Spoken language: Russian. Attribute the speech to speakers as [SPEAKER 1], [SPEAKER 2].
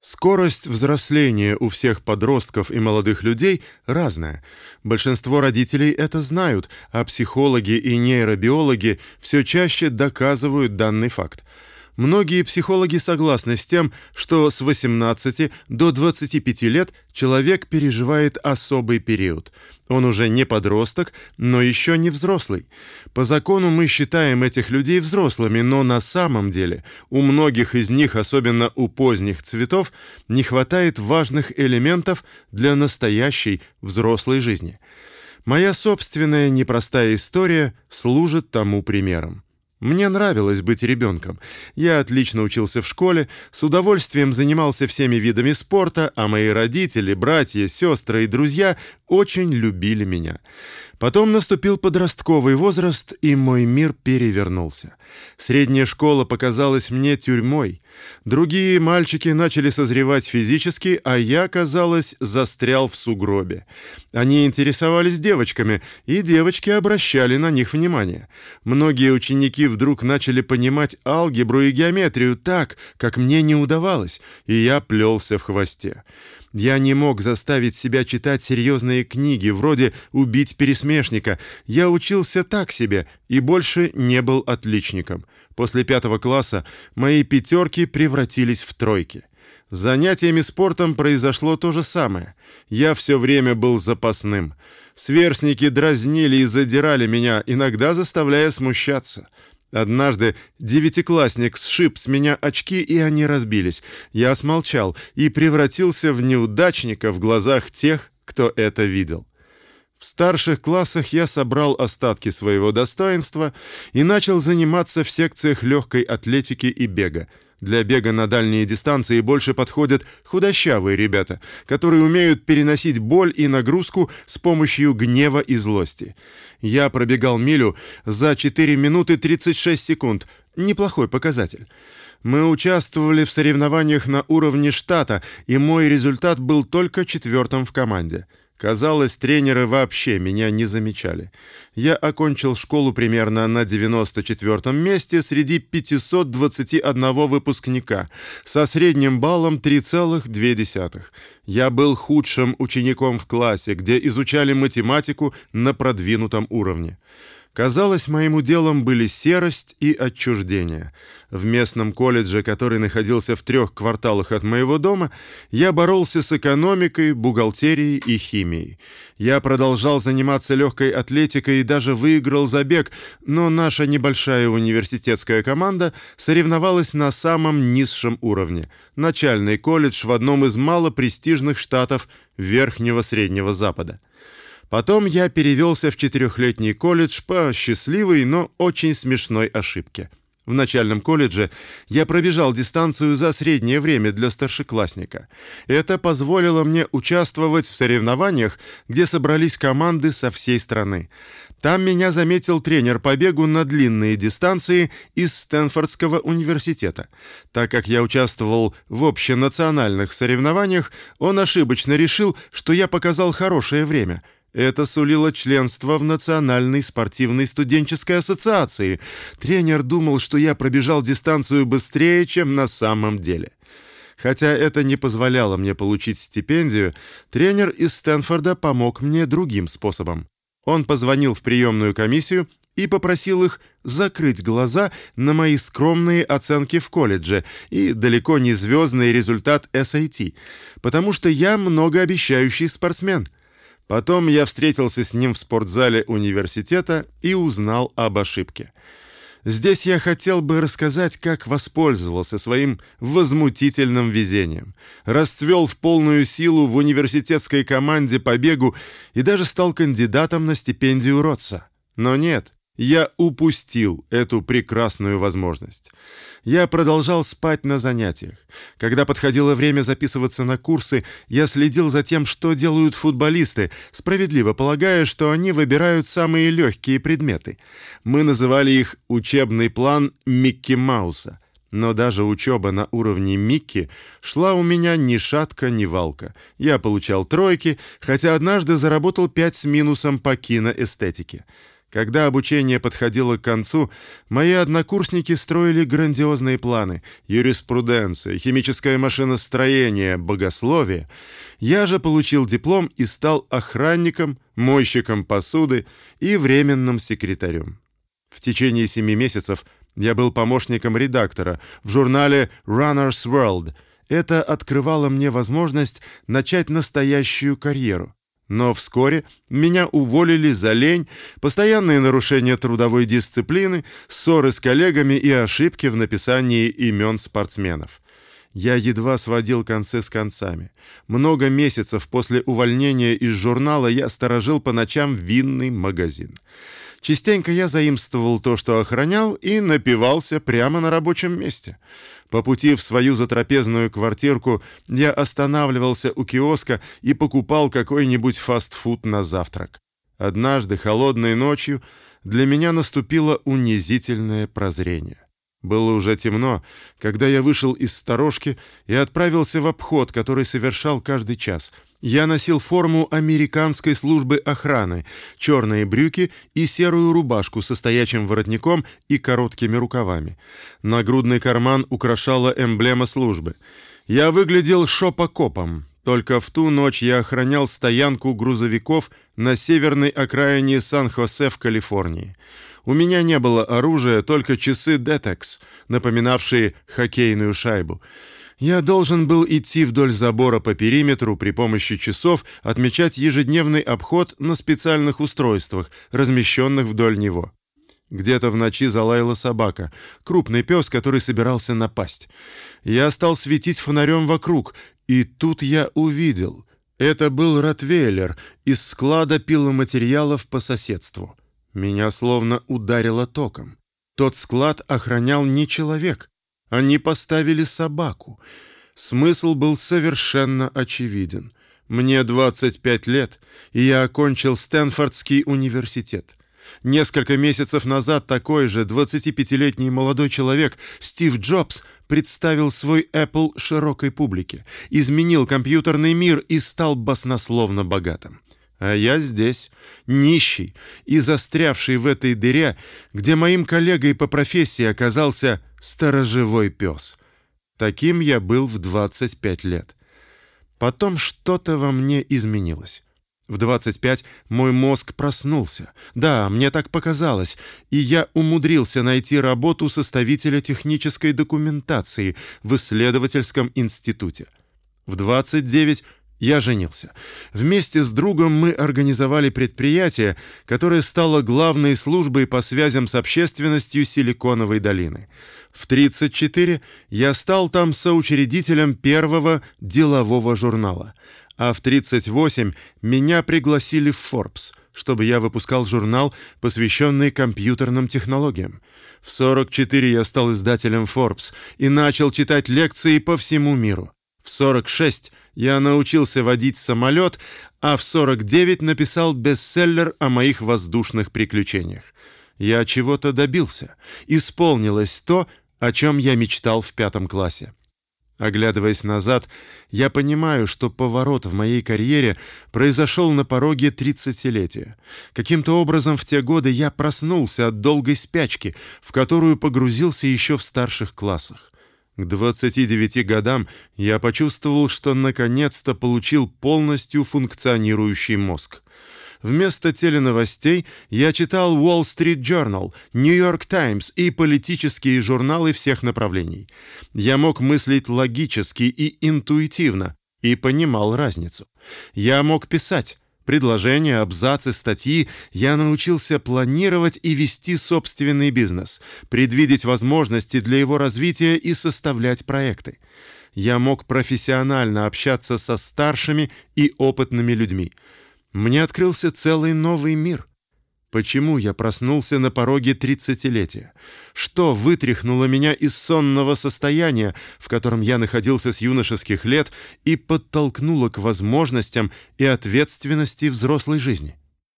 [SPEAKER 1] Скорость взросления у всех подростков и молодых людей разная. Большинство родителей это знают, а психологи и нейробиологи все чаще доказывают данный факт. Многие психологи согласны с тем, что с 18 до 25 лет человек переживает особый период. Он уже не подросток, но еще не взрослый. По закону мы считаем этих людей взрослыми, но на самом деле у многих из них, особенно у поздних цветов, не хватает важных элементов для настоящей взрослой жизни. Моя собственная непростая история служит тому примером. Мне нравилось быть ребенком. Я отлично учился в школе, с удовольствием занимался всеми видами спорта, а мои родители, братья, сестры и друзья очень любили меня. Потом наступил подростковый возраст, и мой мир перевернулся. Средняя школа показалась мне тюрьмой. Другие мальчики начали созревать физически, а я, казалось, застрял в сугробе. Они интересовались девочками, и девочки обращали на них внимание. Многие ученики вдруг начали понимать алгебру и геометрию так, как мне не удавалось, и я плелся в хвосте. Я не мог заставить себя читать серьезные книги, вроде «Убить пересмешника». Я учился так себе и больше не был отличником. После пятого класса мои пятерки превратились в тройки. С занятиями спортом произошло то же самое. Я все время был запасным. Сверстники дразнили и задирали меня, иногда заставляя смущаться. Однажды девятиклассник сшиб с меня очки, и они разбились. Я смолчал и превратился в неудачника в глазах тех, кто это видел. В старших классах я собрал остатки своего достоинства и начал заниматься в секциях легкой атлетики и бега. Для бега на дальние дистанции больше подходят худощавые ребята, которые умеют переносить боль и нагрузку с помощью гнева и злости. Я пробегал милю за 4 минуты 36 секунд. Неплохой показатель. Мы участвовали в соревнованиях на уровне штата, и мой результат был только четвертым в команде. Казалось, тренеры вообще меня не замечали. Я окончил школу примерно на 94-м месте среди 521 выпускника со средним баллом 3,2. Я был худшим учеником в классе, где изучали математику на продвинутом уровне. Казалось, моим уделом были серость и отчуждение. В местном колледже, который находился в трех кварталах от моего дома, я боролся с экономикой, бухгалтерией и химией. Я продолжал заниматься легкой атлетикой и даже выиграл забег, но наша небольшая университетская команда соревновалась на самом низшем уровне. Начальный колледж в одном из малопрестижных штатов Верхнего Среднего Запада. Потом я перевелся в четырехлетний колледж по счастливой, но очень смешной ошибке. В начальном колледже я пробежал дистанцию за среднее время для старшеклассника. Это позволило мне участвовать в соревнованиях, где собрались команды со всей страны. Там меня заметил тренер по бегу на длинные дистанции из Стэнфордского университета. Так как я участвовал в общенациональных соревнованиях, он ошибочно решил, что я показал хорошее время – это сулило членство в Национальной спортивной студенческой ассоциации. Тренер думал, что я пробежал дистанцию быстрее, чем на самом деле. Хотя это не позволяло мне получить стипендию, тренер из Стэнфорда помог мне другим способом. Он позвонил в приемную комиссию и попросил их закрыть глаза на мои скромные оценки в колледже и далеко не звездный результат SAT, потому что я многообещающий спортсмен — Потом я встретился с ним в спортзале университета и узнал об ошибке. Здесь я хотел бы рассказать, как воспользовался своим возмутительным везением. Расцвел в полную силу в университетской команде по бегу и даже стал кандидатом на стипендию Ротса. Но нет, я упустил эту прекрасную возможность. Я продолжал спать на занятиях. Когда подходило время записываться на курсы, я следил за тем, что делают футболисты, справедливо полагая, что они выбирают самые легкие предметы. Мы называли их учебный план Микки Мауса. Но даже учеба на уровне Микки шла у меня ни шатка, ни валка. Я получал тройки, хотя однажды заработал пять с минусом по киноэстетике. Когда обучение подходило к концу, мои однокурсники строили грандиозные планы: юриспруденция, химическое машиностроение, богословие. Я же получил диплом и стал охранником, мойщиком посуды и временным секретарем. В течение семи месяцев я был помощником редактора в журнале Runner's World. Это открывало мне возможность начать настоящую карьеру. Но вскоре меня уволили за лень, постоянные нарушения трудовой дисциплины, ссоры с коллегами и ошибки в написании имен спортсменов. Я едва сводил концы с концами. Много месяцев после увольнения из журнала я сторожил по ночам винный магазин. Частенько я заимствовал то, что охранял, и напивался прямо на рабочем месте. По пути в свою затрапезную квартирку я останавливался у киоска и покупал какой-нибудь фастфуд на завтрак. Однажды холодной ночью для меня наступило унизительное прозрение. Было уже темно, когда я вышел из сторожки и отправился в обход, который совершал каждый час — я носил форму американской службы охраны, черные брюки и серую рубашку со стоячим воротником и короткими рукавами. Нагрудный карман украшала эмблема службы. Я выглядел шопокопом. Только в ту ночь я охранял стоянку грузовиков на северной окраине Сан-Хосе в Калифорнии. У меня не было оружия, только часы Detex, напоминавшие хоккейную шайбу. Я должен был идти вдоль забора по периметру при помощи часов, отмечать ежедневный обход на специальных устройствах, размещенных вдоль него. Где-то в ночи залаяла собака, крупный пес, который собирался напасть. Я стал светить фонарем вокруг, и тут я увидел. Это был ротвейлер из склада пиломатериалов по соседству. Меня словно ударило током. Тот склад охранял не человек, они поставили собаку. Смысл был совершенно очевиден. Мне 25 лет, и я окончил Стэнфордский университет. Несколько месяцев назад такой же 25-летний молодой человек, Стив Джобс, представил свой Apple широкой публике, изменил компьютерный мир и стал баснословно богатым. А я здесь, нищий и застрявший в этой дыре, где моим коллегой по профессии оказался сторожевой пес. Таким я был в 25 лет. Потом что-то во мне изменилось. В 25 мой мозг проснулся. Да, мне так показалось, и я умудрился найти работу составителя технической документации в исследовательском институте. В 29 я женился. Вместе с другом мы организовали предприятие, которое стало главной службой по связям с общественностью Силиконовой долины. В 34 я стал там соучредителем первого делового журнала, а в 38 меня пригласили в Forbes, чтобы я выпускал журнал, посвященный компьютерным технологиям. В 44 я стал издателем Forbes и начал читать лекции по всему миру. В 46 я научился водить самолет, а в 49 написал бестселлер о моих воздушных приключениях. Я чего-то добился. Исполнилось то, о чем я мечтал в пятом классе. Оглядываясь назад, я понимаю, что поворот в моей карьере произошел на пороге тридцатилетия. Каким-то образом в те годы я проснулся от долгой спячки, в которую погрузился еще в старших классах. К 29 годам я почувствовал, что наконец-то получил полностью функционирующий мозг. Вместо теленовостей я читал Wall Street Journal, New York Times и политические журналы всех направлений. Я мог мыслить логически и интуитивно и понимал разницу. Я мог писать, предложения, абзацы, статьи, я научился планировать и вести собственный бизнес, предвидеть возможности для его развития и составлять проекты. Я мог профессионально общаться со старшими и опытными людьми. Мне открылся целый новый мир. Почему я проснулся на пороге тридцатилетия? Что вытряхнуло меня из сонного состояния, в котором я находился с юношеских лет, и подтолкнуло к возможностям и ответственности взрослой жизни?